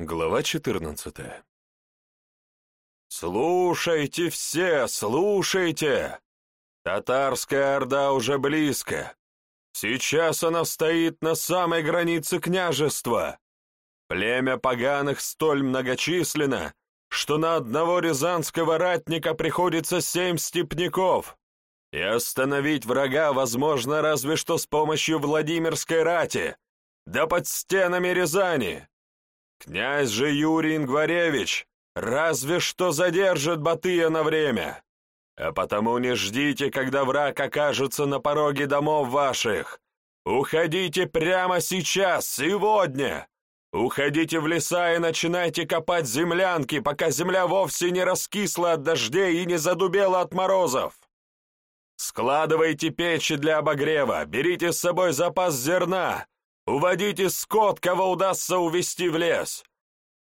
Глава 14 «Слушайте все, слушайте! Татарская орда уже близко. Сейчас она стоит на самой границе княжества. Племя поганых столь многочисленно, что на одного рязанского ратника приходится семь степняков, и остановить врага возможно разве что с помощью Владимирской рати, да под стенами Рязани. Князь же Юрий Ингваревич разве что задержит Батыя на время. А потому не ждите, когда враг окажется на пороге домов ваших. Уходите прямо сейчас, сегодня. Уходите в леса и начинайте копать землянки, пока земля вовсе не раскисла от дождей и не задубела от морозов. Складывайте печи для обогрева, берите с собой запас зерна, Уводите скот, кого удастся увести в лес.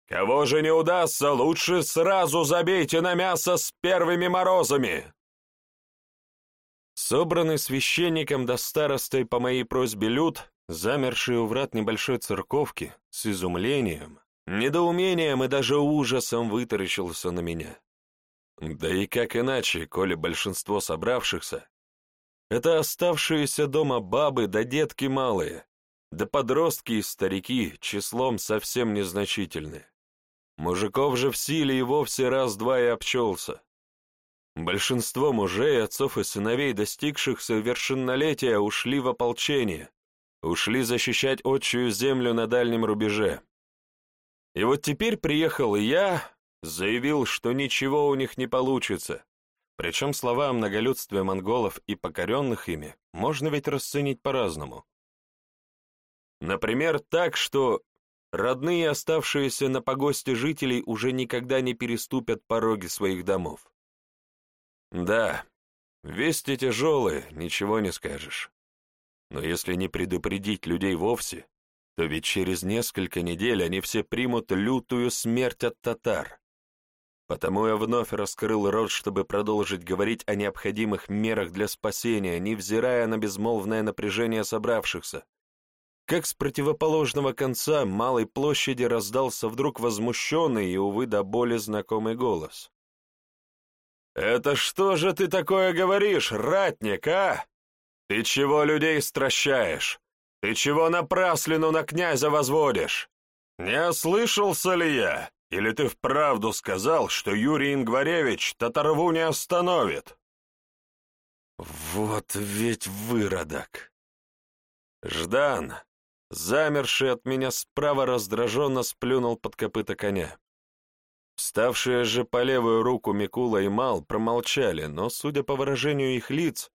Кого же не удастся, лучше сразу забейте на мясо с первыми морозами. Собранный священником до старостой по моей просьбе люд, замерший у врат небольшой церковки, с изумлением, недоумением и даже ужасом вытаращился на меня. Да и как иначе, коли большинство собравшихся — это оставшиеся дома бабы да детки малые, да подростки и старики числом совсем незначительны. Мужиков же в силе и вовсе раз-два и обчелся. Большинство мужей, отцов и сыновей, достигших совершеннолетия, ушли в ополчение, ушли защищать отчую землю на дальнем рубеже. И вот теперь приехал я, заявил, что ничего у них не получится. Причем слова о многолюдстве монголов и покоренных ими можно ведь расценить по-разному. Например, так, что родные, оставшиеся на погосте жителей, уже никогда не переступят пороги своих домов. Да, вести тяжелые, ничего не скажешь. Но если не предупредить людей вовсе, то ведь через несколько недель они все примут лютую смерть от татар. Потому я вновь раскрыл рот, чтобы продолжить говорить о необходимых мерах для спасения, невзирая на безмолвное напряжение собравшихся, как с противоположного конца малой площади раздался вдруг возмущенный и, увы, до боли знакомый голос. «Это что же ты такое говоришь, ратник, а? Ты чего людей стращаешь? Ты чего напраслину на князя возводишь? Не ослышался ли я? Или ты вправду сказал, что Юрий Ингваревич татарву не остановит?» «Вот ведь выродок!» «Ждан, замерший от меня справа раздраженно сплюнул под копыта коня. Вставшие же по левую руку Микула и Мал промолчали, но, судя по выражению их лиц,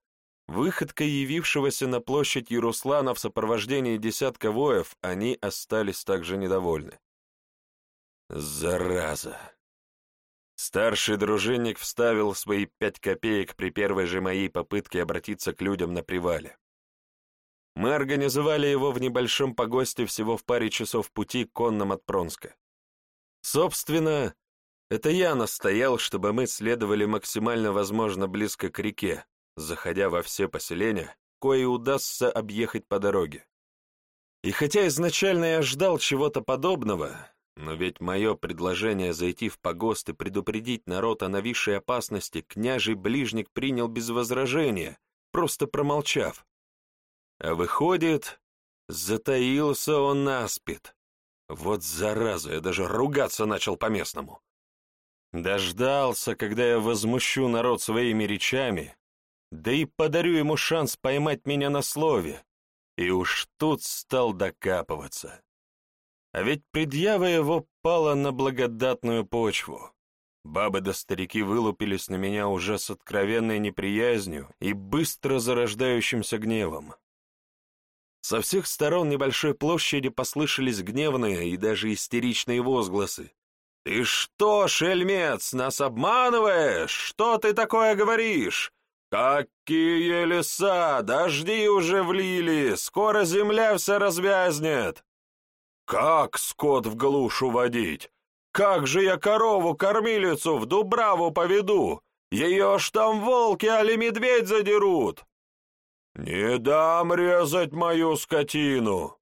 выходкой явившегося на площадь Яруслана в сопровождении десятка воев, они остались также недовольны. Зараза! Старший дружинник вставил свои пять копеек при первой же моей попытке обратиться к людям на привале. Мы организовали его в небольшом погосте всего в паре часов пути конным от Пронска. Собственно, это я настоял, чтобы мы следовали максимально возможно близко к реке, заходя во все поселения, кое удастся объехать по дороге. И хотя изначально я ждал чего-то подобного, но ведь мое предложение зайти в погост и предупредить народ о нависшей опасности княжий ближник принял без возражения, просто промолчав. Выходит, затаился он наспит. Вот зараза, я даже ругаться начал по-местному. Дождался, когда я возмущу народ своими речами, да и подарю ему шанс поймать меня на слове. И уж тут стал докапываться. А ведь предъява его пала на благодатную почву. Бабы да старики вылупились на меня уже с откровенной неприязнью и быстро зарождающимся гневом. Со всех сторон небольшой площади послышались гневные и даже истеричные возгласы. «Ты что, шельмец, нас обманываешь? Что ты такое говоришь? Какие леса! Дожди уже влили! Скоро земля вся развязнет!» «Как скот в глушь уводить? Как же я корову-кормилицу в Дубраву поведу? Ее ж там волки али медведь задерут!» «Не дам резать мою скотину!»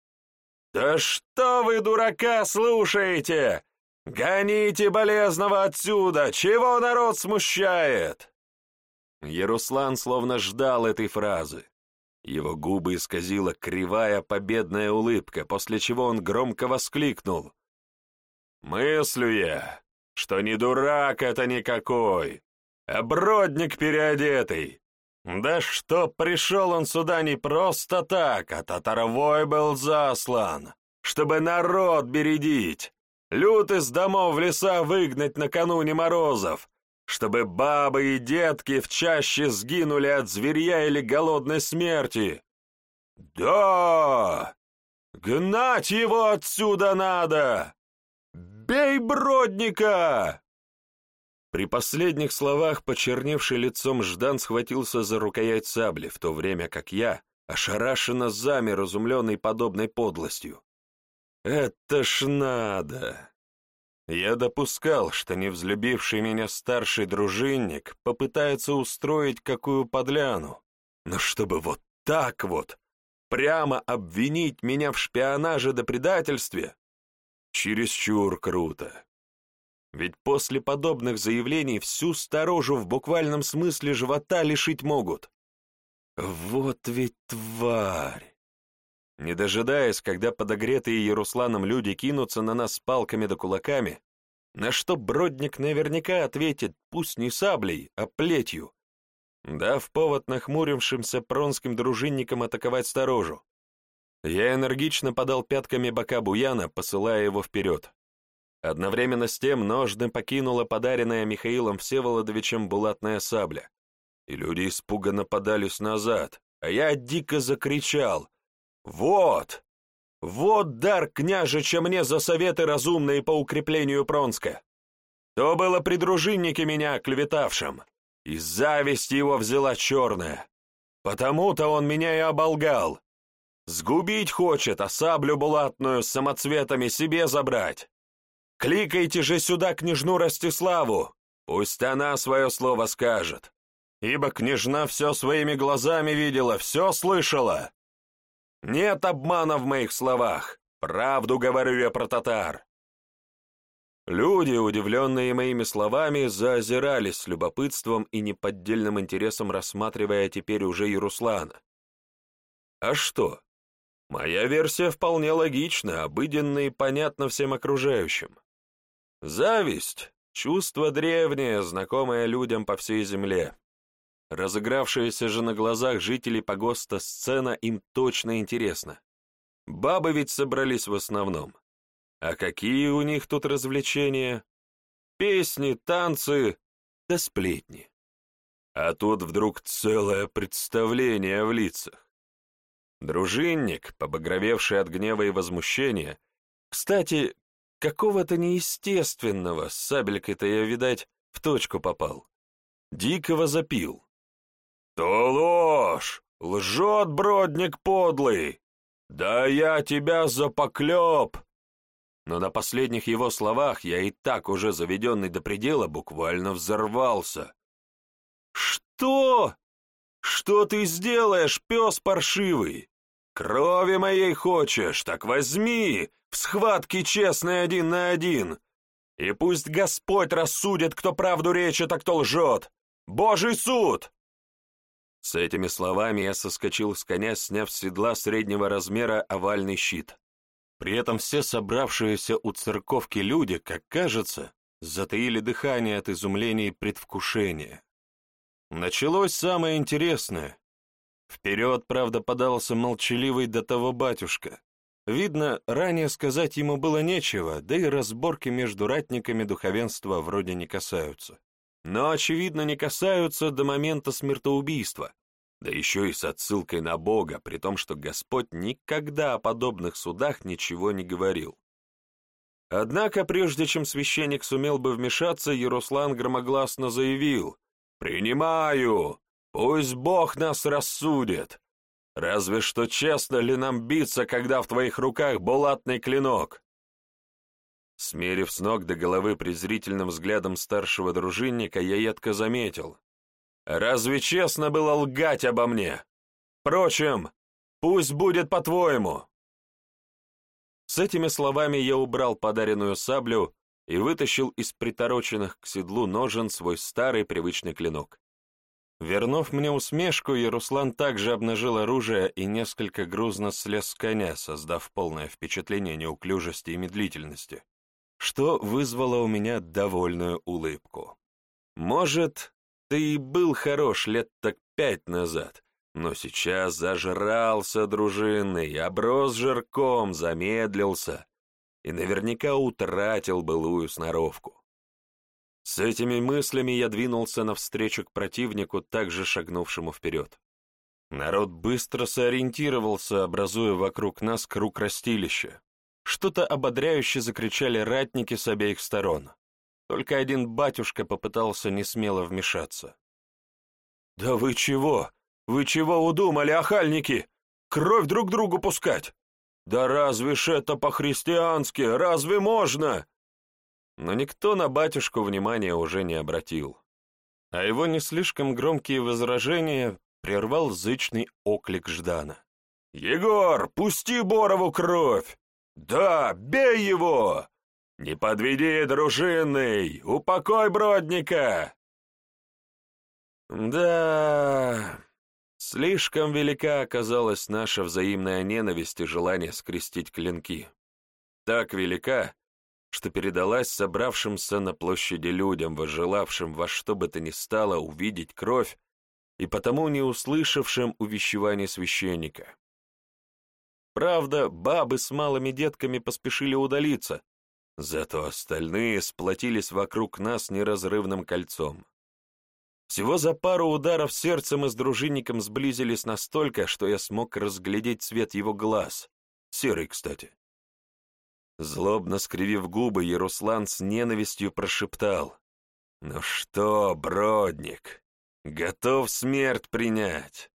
«Да что вы, дурака, слушаете? Гоните болезного отсюда! Чего народ смущает?» Яруслан словно ждал этой фразы. Его губы исказила кривая победная улыбка, после чего он громко воскликнул. «Мыслю я, что не дурак это никакой, а бродник переодетый. Да что пришел он сюда не просто так, а татаровой был заслан, чтобы народ бередить, люд из домов в леса выгнать накануне морозов, чтобы бабы и детки в чаще сгинули от зверья или голодной смерти. Да! Гнать его отсюда надо! Бей Бродника!» При последних словах почерневший лицом Ждан схватился за рукоять сабли, в то время как я ошарашенно замер, изумленный подобной подлостью. «Это ж надо!» Я допускал, что невзлюбивший меня старший дружинник попытается устроить какую подляну, но чтобы вот так вот прямо обвинить меня в шпионаже да предательстве, чересчур круто. Ведь после подобных заявлений всю сторожу в буквальном смысле живота лишить могут. Вот ведь тварь! Не дожидаясь, когда подогретые Ярусланом люди кинутся на нас с палками да кулаками, на что Бродник наверняка ответит, пусть не саблей, а плетью, дав повод нахмурившимся пронским дружинникам атаковать сторожу. Я энергично подал пятками бока Буяна, посылая его вперед. Одновременно с тем ножны покинула подаренная Михаилом Всеволодовичем булатная сабля, и люди испуганно подались назад, а я дико закричал «Вот! Вот дар княжича мне за советы разумные по укреплению Пронска! То было при дружиннике меня клеветавшим, и зависть его взяла черная, потому-то он меня и оболгал. Сгубить хочет, а саблю булатную с самоцветами себе забрать. Кликайте же сюда княжну Ростиславу, пусть она свое слово скажет, ибо княжна все своими глазами видела, все слышала. Нет обмана в моих словах, правду говорю я про татар. Люди, удивленные моими словами, заозирались с любопытством и неподдельным интересом, рассматривая теперь уже Яруслана. А что? Моя версия вполне логична, обыденна и понятна всем окружающим. Зависть — чувство древнее, знакомое людям по всей земле. Разыгравшаяся же на глазах жителей погоста сцена им точно интересна. Бабы ведь собрались в основном. А какие у них тут развлечения? Песни, танцы, да сплетни. А тут вдруг целое представление в лицах. Дружинник, побагровевший от гнева и возмущения, кстати, какого-то неестественного, сабелькой-то я, видать, в точку попал. Дикого запил. «То ложь! Лжет бродник подлый! Да я тебя запоклеп!» Но на последних его словах я и так уже заведенный до предела буквально взорвался. «Что? Что ты сделаешь, пес паршивый? Крови моей хочешь, так возьми, в схватке честный один на один. И пусть Господь рассудит, кто правду речит, а кто лжет. Божий суд!» С этими словами я соскочил с коня, сняв с седла среднего размера овальный щит. При этом все собравшиеся у церковки люди, как кажется, затаили дыхание от изумления и предвкушения. Началось самое интересное. Вперед, правда, подался молчаливый до того батюшка, Видно, ранее сказать ему было нечего, да и разборки между ратниками духовенства вроде не касаются. Но, очевидно, не касаются до момента смертоубийства, да еще и с отсылкой на Бога, при том, что Господь никогда о подобных судах ничего не говорил. Однако, прежде чем священник сумел бы вмешаться, Яруслан громогласно заявил «Принимаю! Пусть Бог нас рассудит! Разве что честно ли нам биться, когда в твоих руках булатный клинок?» Смерив с ног до головы презрительным взглядом старшего дружинника, я едко заметил. «Разве честно было лгать обо мне? Впрочем, пусть будет по-твоему!» С этими словами я убрал подаренную саблю и вытащил из притороченных к седлу ножен свой старый привычный клинок. Вернув мне усмешку, Яруслан также обнажил оружие и несколько грузно слез с коня, создав полное впечатление неуклюжести и медлительности, что вызвало у меня довольную улыбку. Может, ты и был хорош лет так пять назад, но сейчас зажрался дружинный, оброс жирком, замедлился и наверняка утратил былую сноровку. С этими мыслями я двинулся навстречу к противнику, также шагнувшему вперед. Народ быстро сориентировался, образуя вокруг нас круг растилища. Что-то ободряюще закричали ратники с обеих сторон. Только один батюшка попытался несмело вмешаться. «Да вы чего? Вы чего удумали, охальники? Кровь друг другу пускать? Да разве ж это по-христиански? Разве можно?» Но никто на батюшку внимания уже не обратил. А его не слишком громкие возражения прервал зычный оклик Ждана. «Егор, пусти Борову кровь! Да, бей его! Не подведи, дружинный! Упокой Бродника!» Да, слишком велика оказалась наша взаимная ненависть и желание скрестить клинки. Так велика, что передалась собравшимся на площади людям, возжелавшим во что бы то ни стало увидеть кровь и потому не услышавшим увещеваний священника. Правда, бабы с малыми детками поспешили удалиться, зато остальные сплотились вокруг нас неразрывным кольцом. Всего за пару ударов сердцем мы с дружинником сблизились настолько, что я смог разглядеть цвет его глаз. Серый, кстати. Злобно скривив губы, Яруслан с ненавистью прошептал. «Ну что, бродник, готов смерть принять?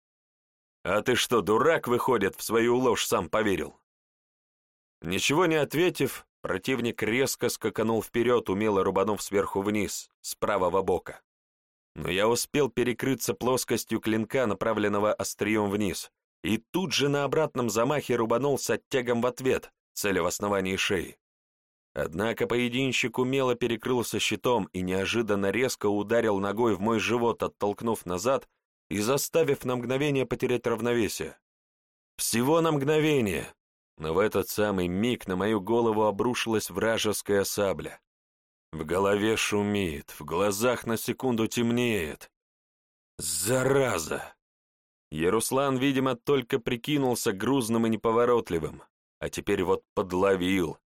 А ты что, дурак, выходит, в свою ложь сам поверил?» Ничего не ответив, противник резко скаканул вперед, умело рубанув сверху вниз, с правого бока но я успел перекрыться плоскостью клинка, направленного острием вниз, и тут же на обратном замахе рубанул с оттягом в ответ, целя в основании шеи. Однако поединщик умело перекрылся щитом и неожиданно резко ударил ногой в мой живот, оттолкнув назад и заставив на мгновение потерять равновесие. Всего на мгновение, но в этот самый миг на мою голову обрушилась вражеская сабля. В голове шумит, в глазах на секунду темнеет. Зараза! Яруслан, видимо, только прикинулся грузным и неповоротливым, а теперь вот подловил.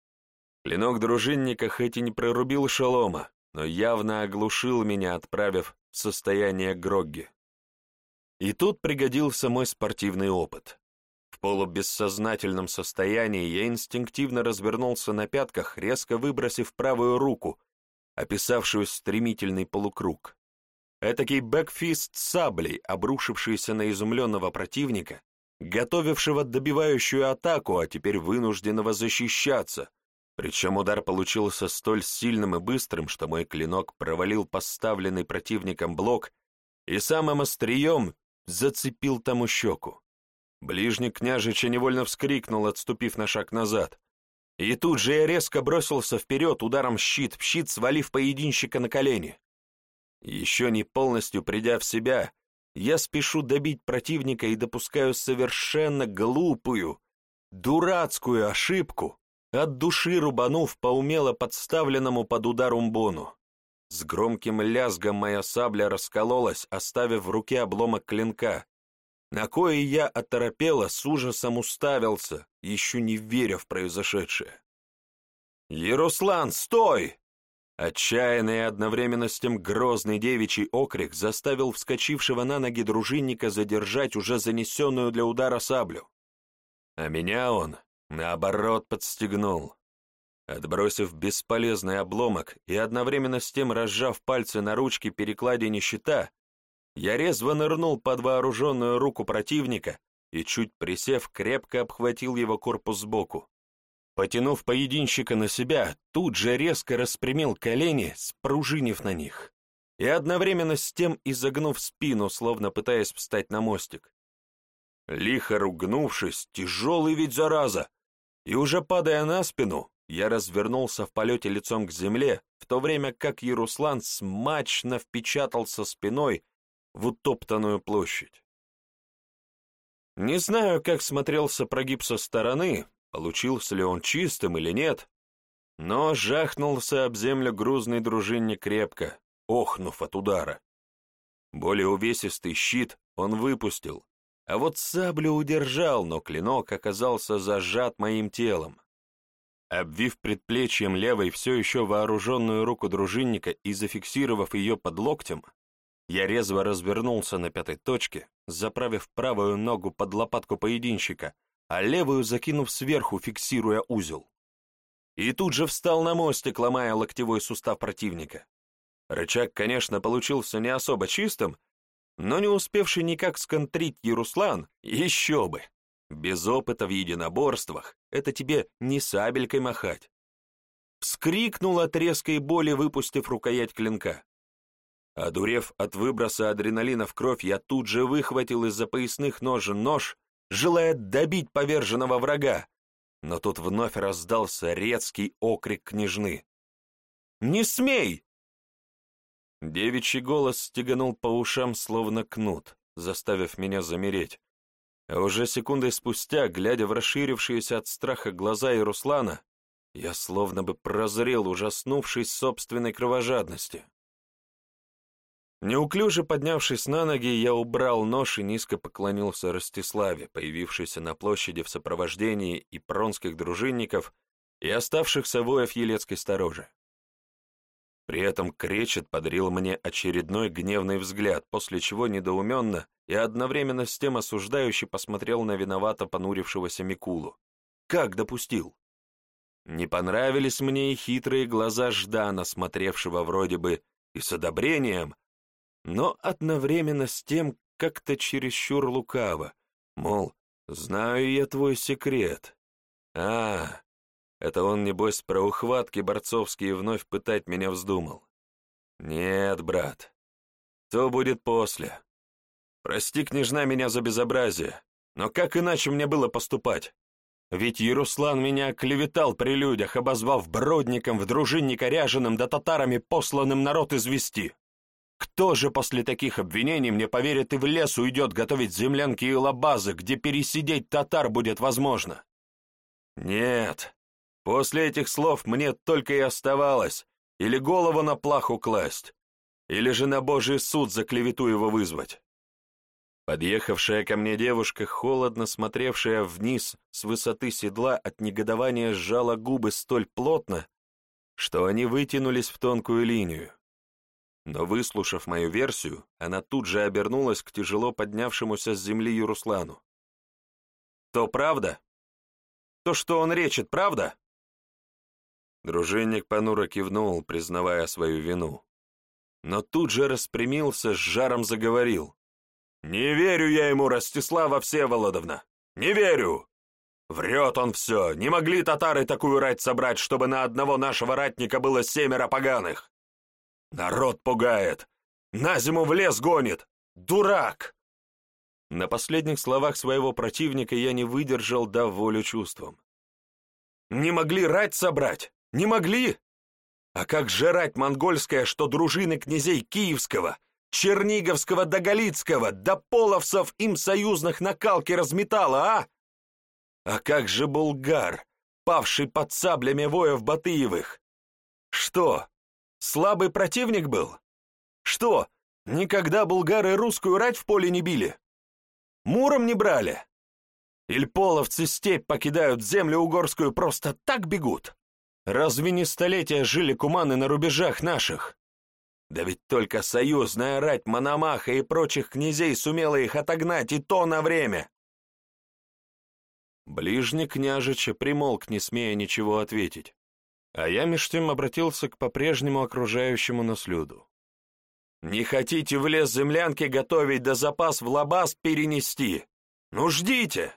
Клинок дружинника хоть и не прорубил шалома, но явно оглушил меня, отправив в состояние Грогги. И тут пригодился мой спортивный опыт. В полубессознательном состоянии я инстинктивно развернулся на пятках, резко выбросив правую руку, описавшую стремительный полукруг. Этакий бэкфист саблей, обрушившийся на изумленного противника, готовившего добивающую атаку, а теперь вынужденного защищаться, причем удар получился столь сильным и быстрым, что мой клинок провалил поставленный противником блок и самым острием зацепил тому щеку. Ближний княжича невольно вскрикнул, отступив на шаг назад. И тут же я резко бросился вперед ударом щит в щит, свалив поединщика на колени. Еще не полностью придя в себя, я спешу добить противника и допускаю совершенно глупую, дурацкую ошибку, от души рубанув по умело подставленному под удар умбону. С громким лязгом моя сабля раскололась, оставив в руке обломок клинка, на кое я оторопело с ужасом уставился, еще не веря в произошедшее. «Яруслан, стой!» Отчаянный и одновременно с тем грозный девичий окрик заставил вскочившего на ноги дружинника задержать уже занесенную для удара саблю. А меня он, наоборот, подстегнул. Отбросив бесполезный обломок и одновременно с тем разжав пальцы на ручке перекладине щита, я резво нырнул под вооруженную руку противника и, чуть присев, крепко обхватил его корпус сбоку. Потянув поединщика на себя, тут же резко распрямил колени, спружинив на них, и одновременно с тем изогнув спину, словно пытаясь встать на мостик. Лихо ругнувшись, тяжелый ведь зараза, и уже падая на спину, я развернулся в полете лицом к земле, в то время как Яруслан смачно впечатался спиной в утоптанную площадь. Не знаю, как смотрелся прогиб со стороны, получился ли он чистым или нет, но жахнулся об землю грузный дружинник крепко, охнув от удара. Более увесистый щит он выпустил, а вот саблю удержал, но клинок оказался зажат моим телом. Обвив предплечьем левой все еще вооруженную руку дружинника и зафиксировав ее под локтем, я резво развернулся на пятой точке, заправив правую ногу под лопатку поединщика, а левую закинув сверху, фиксируя узел. И тут же встал на мостик, ломая локтевой сустав противника. Рычаг, конечно, получился не особо чистым, но не успевший никак сконтрить Яруслан, еще бы. Без опыта в единоборствах это тебе не сабелькой махать. Вскрикнул от резкой боли, выпустив рукоять клинка. Одурев от выброса адреналина в кровь, я тут же выхватил из-за поясных ножен нож, желая добить поверженного врага, но тут вновь раздался резкий окрик княжны. «Не смей!» Девичий голос стеганул по ушам, словно кнут, заставив меня замереть. А уже секундой спустя, глядя в расширившиеся от страха глаза и Руслана, я словно бы прозрел, ужаснувшись собственной кровожадности. Неуклюже поднявшись на ноги, я убрал нож и низко поклонился Ростиславе, появившейся на площади в сопровождении и пронских дружинников, и оставшихся воев Елецкой сторожи. При этом Кречет подарил мне очередной гневный взгляд, после чего недоуменно и одновременно с тем осуждающе посмотрел на виновато понурившегося Микулу. Как допустил? Не понравились мне и хитрые глаза Ждана, смотревшего вроде бы и с одобрением, но одновременно с тем как-то чересчур лукаво, мол, знаю я твой секрет. А, это он, небось, про ухватки борцовские вновь пытать меня вздумал. Нет, брат, то будет после. Прости, княжна, меня за безобразие, но как иначе мне было поступать? Ведь Яруслан меня клеветал при людях, обозвав бродником, в дружинника ряженым да татарами посланным народ извести. Кто же после таких обвинений мне поверит и в лес уйдет готовить землянки и лабазы, где пересидеть татар будет возможно? Нет, после этих слов мне только и оставалось или голову на плаху класть, или же на божий суд за клевету его вызвать. Подъехавшая ко мне девушка, холодно смотревшая вниз с высоты седла, от негодования сжала губы столь плотно, что они вытянулись в тонкую линию. Но, выслушав мою версию, она тут же обернулась к тяжело поднявшемуся с земли Юруслану. «То правда? То, что он речит, правда?» Дружинник понуро кивнул, признавая свою вину. Но тут же распрямился, с жаром заговорил. «Не верю я ему, Ростислава Всеволодовна! Не верю! Врет он все! Не могли татары такую рать собрать, чтобы на одного нашего ратника было семеро поганых! Народ пугает! На зиму в лес гонит! Дурак!» На последних словах своего противника я не выдержал, дав волю чувствам. «Не могли рать собрать? Не могли? А как же рать монгольская, что дружины князей Киевского, Черниговского да Галицкого, да половцев им союзных на калке разметала, а? А как же булгар, павший под саблями воев Батыевых? Что, Слабый противник был? Что, никогда булгары русскую рать в поле не били? Муром не брали? Иль половцы степь покидают землю угорскую просто так бегут? Разве не столетия жили куманы на рубежах наших? Да ведь только союзная рать Мономаха и прочих князей сумела их отогнать, и то на время. Ближний княжича примолк, не смея ничего ответить. А я меж тем обратился к по-прежнему окружающему нас люду. «Не хотите в лес землянки готовить да запас в лабаз перенести? Ну ждите!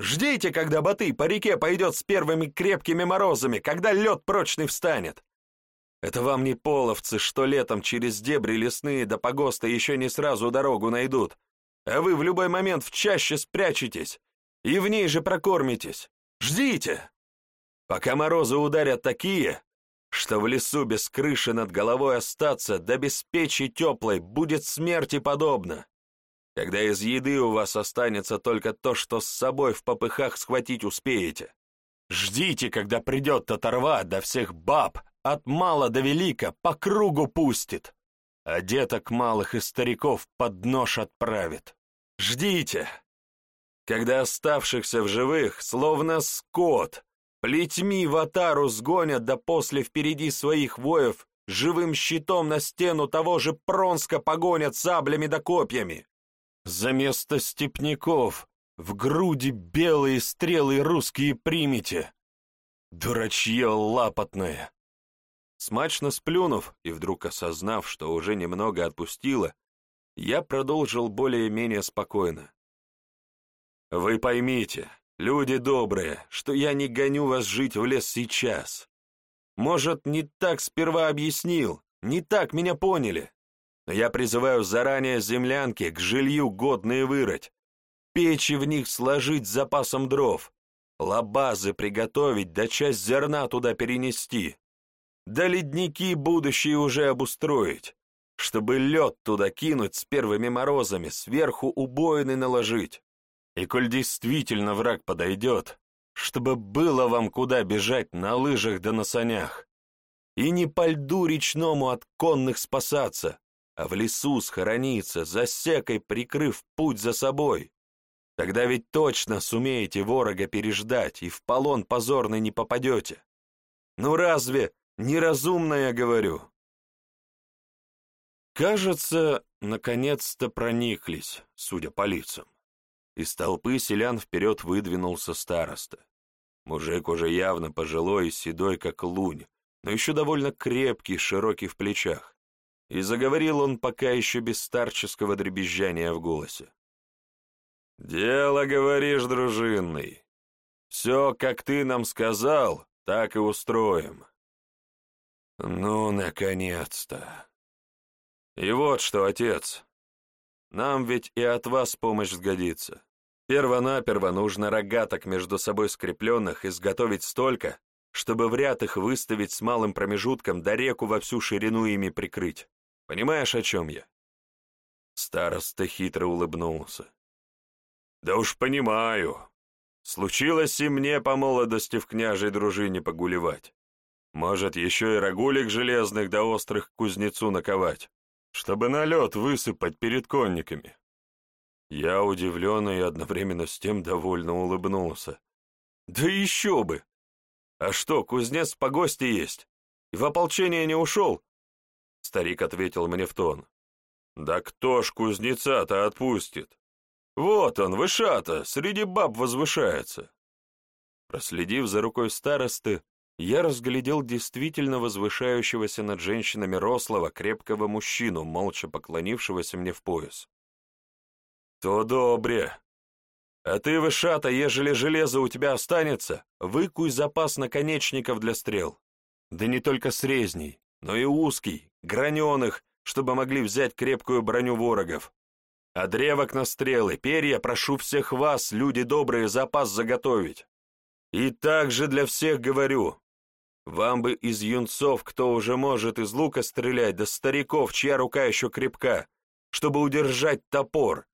Ждите, когда Батый по реке пойдет с первыми крепкими морозами, когда лед прочный встанет. Это вам не половцы, что летом через дебри лесные до погоста еще не сразу дорогу найдут, а вы в любой момент в чаще спрячетесь и в ней же прокормитесь. Ждите!» Пока морозы ударят такие, что в лесу без крыши над головой остаться, да без печи теплой, будет смерти подобно. Когда из еды у вас останется только то, что с собой в попыхах схватить успеете. Ждите, когда придет татарва, да всех баб, от мала до велика, по кругу пустит, а деток малых и стариков под нож отправит. Ждите, когда оставшихся в живых, словно скот, плетьми в атару сгонят, да после впереди своих воев живым щитом на стену того же Пронска погонят саблями да копьями. За место степняков в груди белые стрелы русские примите. Дурачье лапотное. Смачно сплюнув и вдруг осознав, что уже немного отпустило, я продолжил более-менее спокойно. «Вы поймите, люди добрые, что я не гоню вас жить в лес сейчас. Может, не так сперва объяснил, не так меня поняли, но я призываю заранее землянки к жилью годные вырыть, печи в них сложить с запасом дров, лабазы приготовить, да часть зерна туда перенести, да ледники будущие уже обустроить, чтобы лед туда кинуть с первыми морозами, сверху убоины наложить. И коль действительно враг подойдет, чтобы было вам куда бежать на лыжах да на санях, и не по льду речному от конных спасаться, а в лесу схорониться, засекой прикрыв путь за собой. Тогда ведь точно сумеете ворога переждать и в полон позорный не попадете. Ну разве Неразумно я говорю. Кажется, наконец-то прониклись, судя по лицам. Из толпы селян вперед выдвинулся староста. Мужик уже явно пожилой и седой, как лунь, но еще довольно крепкий, широкий в плечах. И заговорил он пока еще без старческого дребезжания в голосе. «Дело, говоришь, дружинный. Все, как ты нам сказал, так и устроим. Ну, наконец-то. И вот что, отец. Нам ведь и от вас помощь сгодится. Первонаперво нужно рогаток между собой скрепленных изготовить столько, чтобы в ряд их выставить с малым промежутком до реку во всю ширину ими прикрыть. Понимаешь, о чем я?» Староста хитро улыбнулся. «Да уж понимаю. Случилось и мне по молодости в княжей дружине погулевать. Может, еще и рогулек железных до острых кузнецу наковать, чтобы на лед высыпать перед конниками. Я удивленно и одновременно с тем довольно улыбнулся. Да еще бы! А что, кузнец по гости есть? И в ополчение не ушел? Старик ответил мне в тон. Да кто ж кузнеца-то отпустит? Вот он, вышата, среди баб возвышается. Проследив за рукой старосты, я разглядел действительно возвышающегося над женщинами рослого, крепкого мужчину, молча поклонившегося мне в пояс. «То добре. А ты, Вышата, ежели железо у тебя останется, выкуй запас наконечников для стрел. Да не только срезней, но и узкий, граненых, чтобы могли взять крепкую броню ворогов. А древок на стрелы, перья прошу всех вас, люди добрые, запас заготовить. И также для всех говорю, вам бы из юнцов, кто уже может из лука стрелять, да стариков, чья рука еще крепка, чтобы удержать топор.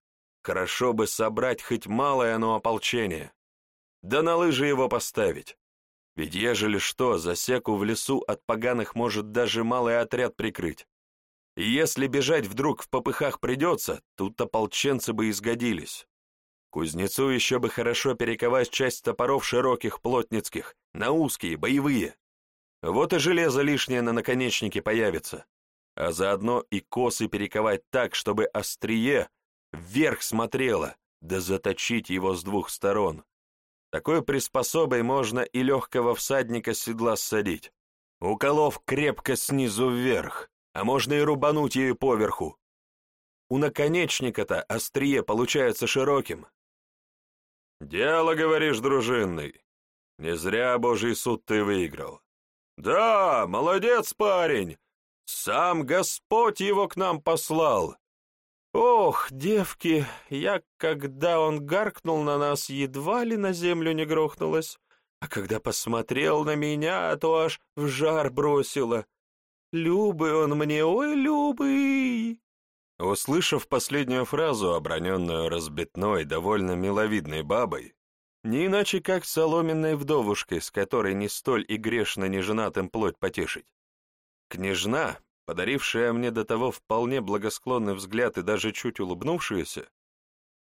Хорошо бы собрать хоть малое оно ополчение. Да на лыжи его поставить. Ведь ежели что, засеку в лесу от поганых может даже малый отряд прикрыть. И если бежать вдруг в попыхах придется, тут ополченцы бы изгодились. Кузнецу еще бы хорошо перековать часть топоров широких плотницких на узкие, боевые. Вот и железо лишнее на наконечнике появится, а заодно и косы перековать так, чтобы острие вверх смотрело, да заточить его с двух сторон. Такой приспособой можно и легкого всадника с седла ссадить, уколов крепко снизу вверх, а можно и рубануть ею поверху. У наконечника-то острие получается широким. «Дело, говоришь, дружинный. Не зря Божий суд ты выиграл. «Да, молодец парень! Сам Господь его к нам послал!» «Ох, девки, я, когда он гаркнул на нас, едва ли на землю не грохнулась, А когда посмотрел на меня, то аж в жар бросило. Любый он мне, ой, любый!» Услышав последнюю фразу, оброненную разбитной, довольно миловидной бабой, не иначе как соломенной вдовушкой, с которой не столь и грешно неженатым плоть потешить, княжна, подарившая мне до того вполне благосклонный взгляд и даже чуть улыбнувшаяся,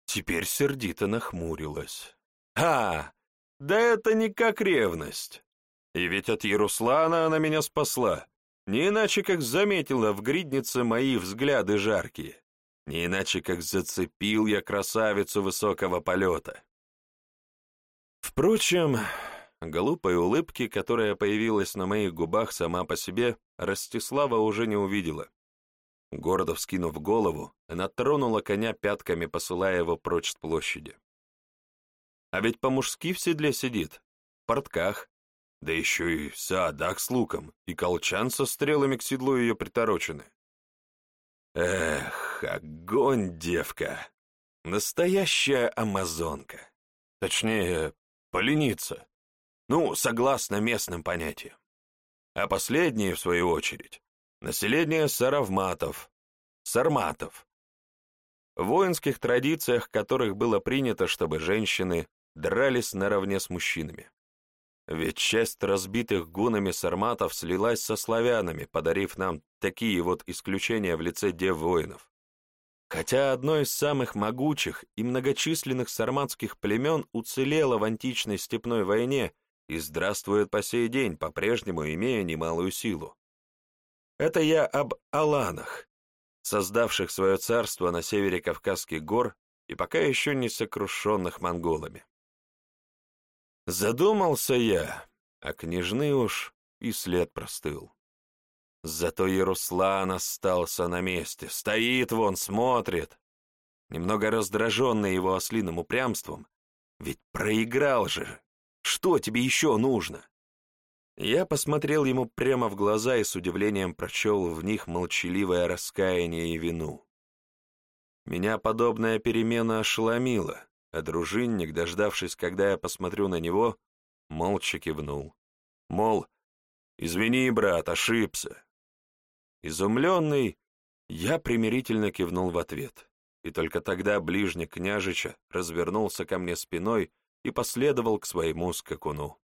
теперь сердито нахмурилась. «А, да это не как ревность. И ведь от Яруслана она меня спасла, не иначе как заметила в гриднице мои взгляды жаркие, не иначе как зацепил я красавицу высокого полета. Впрочем, глупой улыбки, которая появилась на моих губах сама по себе, Ростислава уже не увидела. Гордо вскинув голову, она тронула коня пятками, посылая его прочь с площади. А ведь по-мужски в седле сидит, в портках, да еще и саадак с луком, и колчан со стрелами к седлу ее приторочены. Эх, огонь, девка! Настоящая амазонка. Точнее, поленица. Ну, согласно местным понятиям а последние, в свою очередь, население саравматов, сарматов. В воинских традициях которых было принято, чтобы женщины дрались наравне с мужчинами. Ведь часть разбитых гунами сарматов слилась со славянами, подарив нам такие вот исключения в лице дев-воинов. Хотя одно из самых могучих и многочисленных сарматских племен уцелело в античной степной войне и здравствует по сей день, по-прежнему имея немалую силу. Это я об аланах, создавших свое царство на севере Кавказских гор и пока еще не сокрушенных монголами. Задумался я, а княжны уж и след простыл. Зато Яруслан остался на месте, стоит вон, смотрит. Немного раздраженный его ослиным упрямством, ведь проиграл же. Что тебе еще нужно?» Я посмотрел ему прямо в глаза и с удивлением прочел в них молчаливое раскаяние и вину. Меня подобная перемена ошеломила, а дружинник, дождавшись, когда я посмотрю на него, молча кивнул. Мол, «Извини, брат, ошибся». Изумленный, я примирительно кивнул в ответ, и только тогда ближник княжича развернулся ко мне спиной и последовал к своему скакуну.